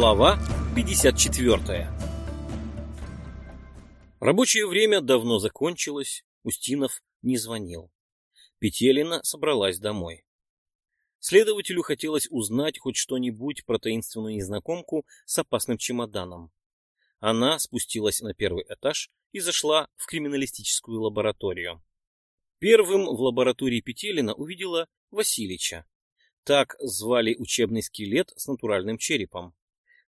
Глава 54 Рабочее время давно закончилось, Устинов не звонил. Петелина собралась домой. Следователю хотелось узнать хоть что-нибудь про таинственную незнакомку с опасным чемоданом. Она спустилась на первый этаж и зашла в криминалистическую лабораторию. Первым в лаборатории Петелина увидела Василича. Так звали учебный скелет с натуральным черепом.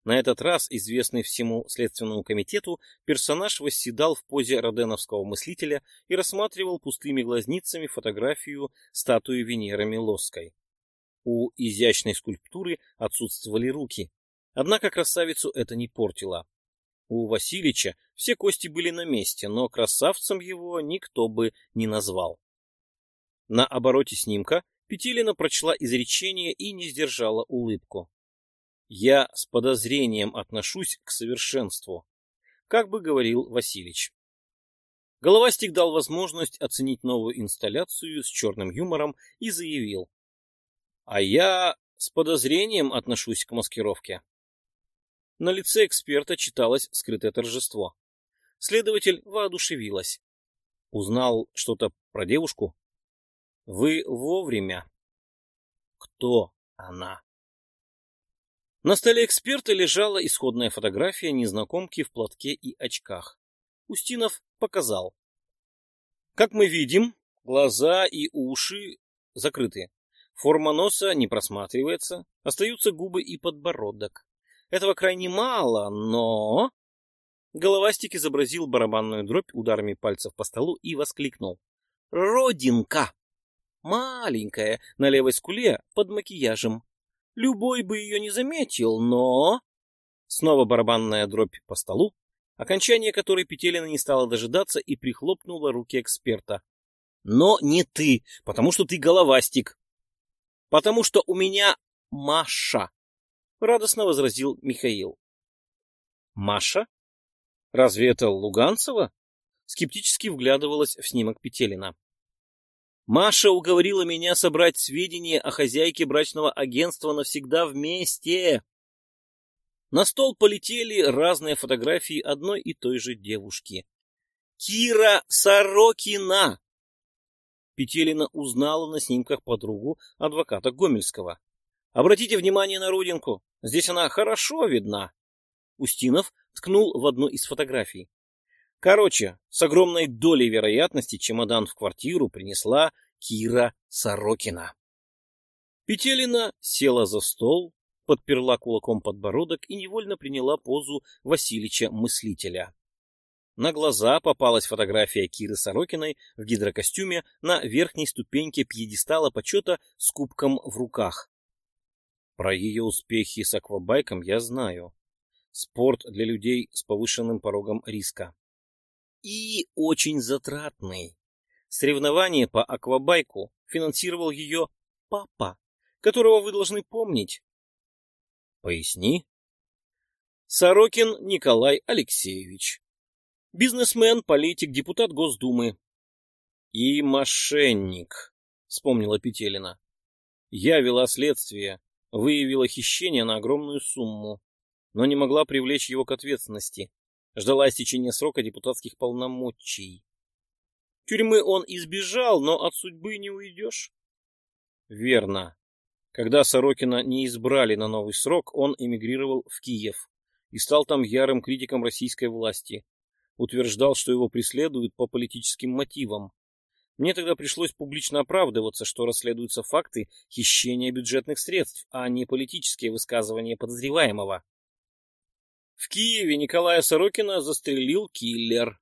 На этот раз, известный всему Следственному комитету, персонаж восседал в позе роденовского мыслителя и рассматривал пустыми глазницами фотографию статуи Венеры Милосской. У изящной скульптуры отсутствовали руки, однако красавицу это не портило. У Василича все кости были на месте, но красавцем его никто бы не назвал. На обороте снимка Петелина прочла изречение и не сдержала улыбку. Я с подозрением отношусь к совершенству, как бы говорил Василич. Головастик дал возможность оценить новую инсталляцию с черным юмором и заявил. А я с подозрением отношусь к маскировке. На лице эксперта читалось скрытое торжество. Следователь воодушевилась. Узнал что-то про девушку? Вы вовремя. Кто она? На столе эксперта лежала исходная фотография незнакомки в платке и очках. Устинов показал. Как мы видим, глаза и уши закрыты. Форма носа не просматривается, остаются губы и подбородок. Этого крайне мало, но... Головастик изобразил барабанную дробь ударами пальцев по столу и воскликнул. «Родинка! Маленькая, на левой скуле, под макияжем. Любой бы ее не заметил, но... Снова барабанная дробь по столу, окончание которой Петелина не стала дожидаться и прихлопнула руки эксперта. Но не ты, потому что ты головастик. Потому что у меня Маша, радостно возразил Михаил. Маша? Разве это Луганцева? Скептически вглядывалась в снимок Петелина. Маша уговорила меня собрать сведения о хозяйке брачного агентства навсегда вместе. На стол полетели разные фотографии одной и той же девушки. Кира Сорокина! Петелина узнала на снимках подругу адвоката Гомельского. Обратите внимание на родинку. Здесь она хорошо видна. Устинов ткнул в одну из фотографий. Короче, с огромной долей вероятности чемодан в квартиру принесла Кира Сорокина. Петелина села за стол, подперла кулаком подбородок и невольно приняла позу Василича-мыслителя. На глаза попалась фотография Киры Сорокиной в гидрокостюме на верхней ступеньке пьедестала почета с кубком в руках. Про ее успехи с аквабайком я знаю. Спорт для людей с повышенным порогом риска и очень затратный. Соревнование по аквабайку финансировал ее папа, которого вы должны помнить. Поясни. Сорокин Николай Алексеевич. Бизнесмен, политик, депутат Госдумы. И мошенник, вспомнила Петелина. Я вела следствие, выявила хищение на огромную сумму, но не могла привлечь его к ответственности ждала истечения срока депутатских полномочий. Тюрьмы он избежал, но от судьбы не уйдешь. Верно. Когда Сорокина не избрали на новый срок, он эмигрировал в Киев и стал там ярым критиком российской власти. Утверждал, что его преследуют по политическим мотивам. Мне тогда пришлось публично оправдываться, что расследуются факты хищения бюджетных средств, а не политические высказывания подозреваемого. В Киеве Николая Сорокина застрелил киллер.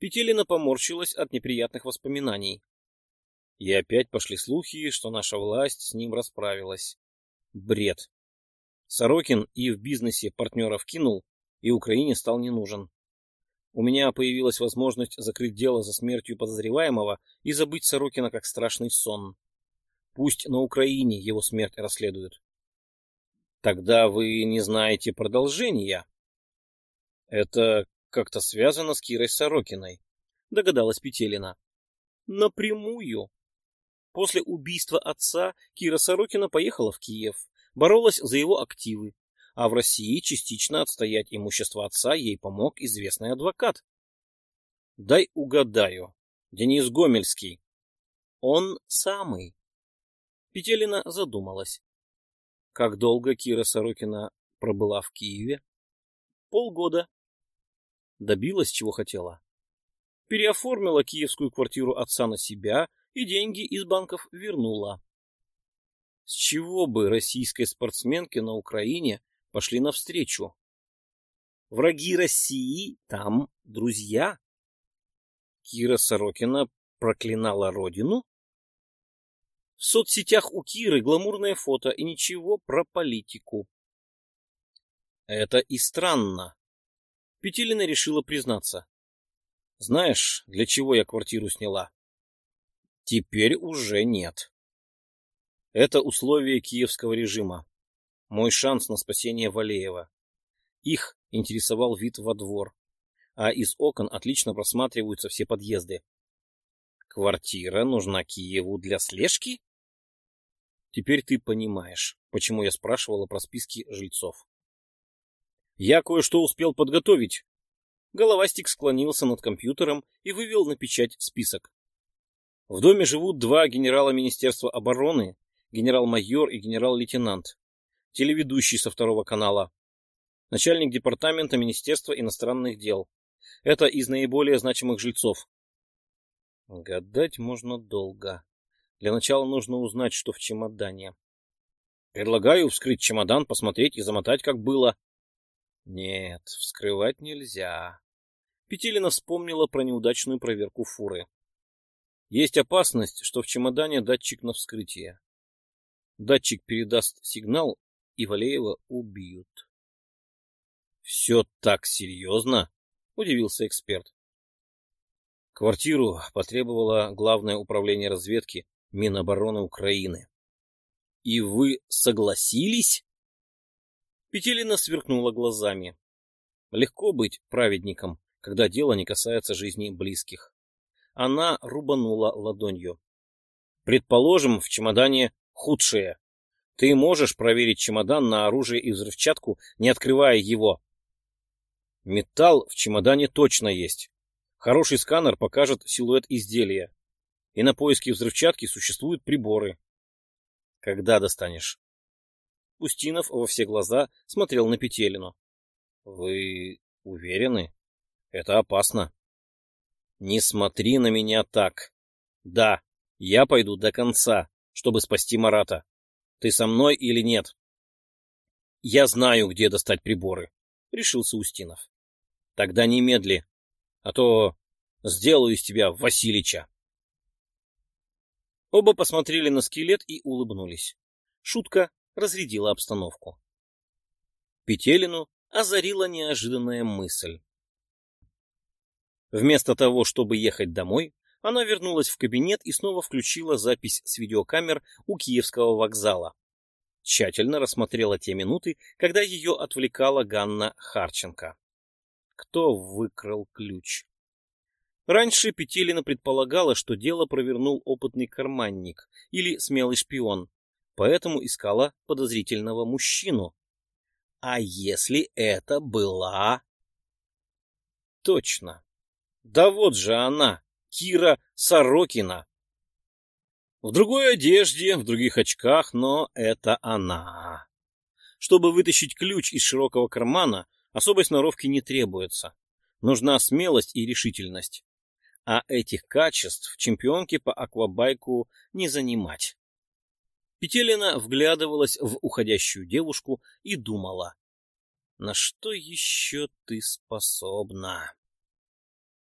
Петелина поморщилась от неприятных воспоминаний. И опять пошли слухи, что наша власть с ним расправилась. Бред. Сорокин и в бизнесе партнеров кинул, и Украине стал не нужен. У меня появилась возможность закрыть дело за смертью подозреваемого и забыть Сорокина как страшный сон. Пусть на Украине его смерть расследуют. Тогда вы не знаете продолжения. Это как-то связано с Кирой Сорокиной, догадалась Петелина. Напрямую. После убийства отца Кира Сорокина поехала в Киев, боролась за его активы. а в России частично отстоять имущество отца ей помог известный адвокат. Дай угадаю. Денис Гомельский. Он самый. Петелина задумалась. Как долго Кира Сорокина пробыла в Киеве? Полгода. Добилась, чего хотела. Переоформила киевскую квартиру отца на себя и деньги из банков вернула. С чего бы российской спортсменке на Украине пошли навстречу? Враги России там друзья. Кира Сорокина проклинала родину? В соцсетях у Киры гламурное фото и ничего про политику. Это и странно. Петелина решила признаться. Знаешь, для чего я квартиру сняла? Теперь уже нет. Это условия киевского режима. Мой шанс на спасение Валеева. Их интересовал вид во двор, а из окон отлично просматриваются все подъезды. Квартира нужна Киеву для слежки? Теперь ты понимаешь, почему я спрашивала про списки жильцов. Я кое-что успел подготовить. Головастик склонился над компьютером и вывел на печать список. В доме живут два генерала Министерства обороны, генерал-майор и генерал-лейтенант, телеведущий со второго канала, начальник департамента Министерства иностранных дел. Это из наиболее значимых жильцов. Гадать можно долго. Для начала нужно узнать, что в чемодане. Предлагаю вскрыть чемодан, посмотреть и замотать, как было. Нет, вскрывать нельзя. Петелина вспомнила про неудачную проверку фуры. Есть опасность, что в чемодане датчик на вскрытие. Датчик передаст сигнал, и Валеева убьют. «Все так серьезно?» — удивился эксперт. Квартиру потребовало Главное управление разведки Минобороны Украины. «И вы согласились?» Петелина сверкнула глазами. Легко быть праведником, когда дело не касается жизни близких. Она рубанула ладонью. Предположим, в чемодане худшее. Ты можешь проверить чемодан на оружие и взрывчатку, не открывая его. Металл в чемодане точно есть. Хороший сканер покажет силуэт изделия. И на поиске взрывчатки существуют приборы. Когда достанешь? Устинов во все глаза смотрел на Петелину. Вы уверены? Это опасно. Не смотри на меня так. Да, я пойду до конца чтобы спасти Марата. Ты со мной или нет? Я знаю, где достать приборы, — решился Устинов. Тогда немедли, а то сделаю из тебя Василича. Оба посмотрели на скелет и улыбнулись. Шутка разрядила обстановку. Петелину озарила неожиданная мысль. Вместо того, чтобы ехать домой, она вернулась в кабинет и снова включила запись с видеокамер у Киевского вокзала. Тщательно рассмотрела те минуты, когда ее отвлекала Ганна Харченко. Кто выкрал ключ? Раньше Петелина предполагала, что дело провернул опытный карманник или смелый шпион, поэтому искала подозрительного мужчину. А если это была... Точно. Да вот же она, Кира Сорокина. В другой одежде, в других очках, но это она. Чтобы вытащить ключ из широкого кармана, особой сноровки не требуется. Нужна смелость и решительность. А этих качеств чемпионке по аквабайку не занимать. Петелина вглядывалась в уходящую девушку и думала, на что еще ты способна?